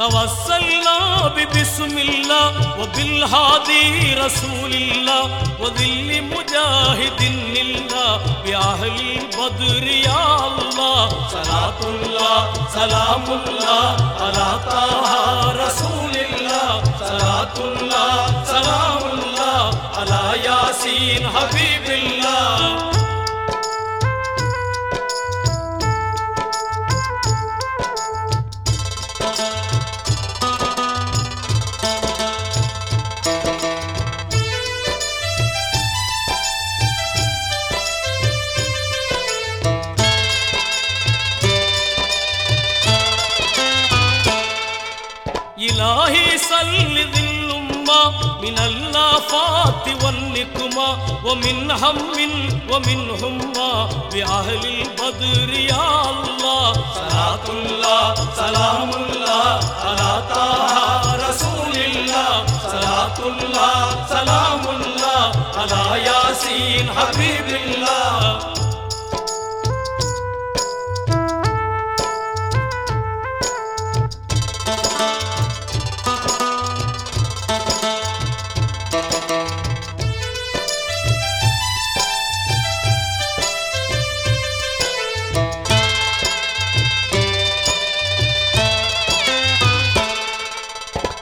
توسلنا ببسم اللہ و بالحادی رسول اللہ و دل مجاہد اللہ بیاہل بدر یا اللہ صلات اللہ سلام اللہ علیہ تاہا رسول اللہ صلات اللہ سلام اللہ علیہ یاسین حبیب اللہ إلهي سل ذي من اللافات والنكما ومن هم ومن هما بأهل البدر يا الله صلاة الله سلام الله على طه رسول الله صلاة الله سلام الله على ياسين حبيب الله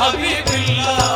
حبيب الله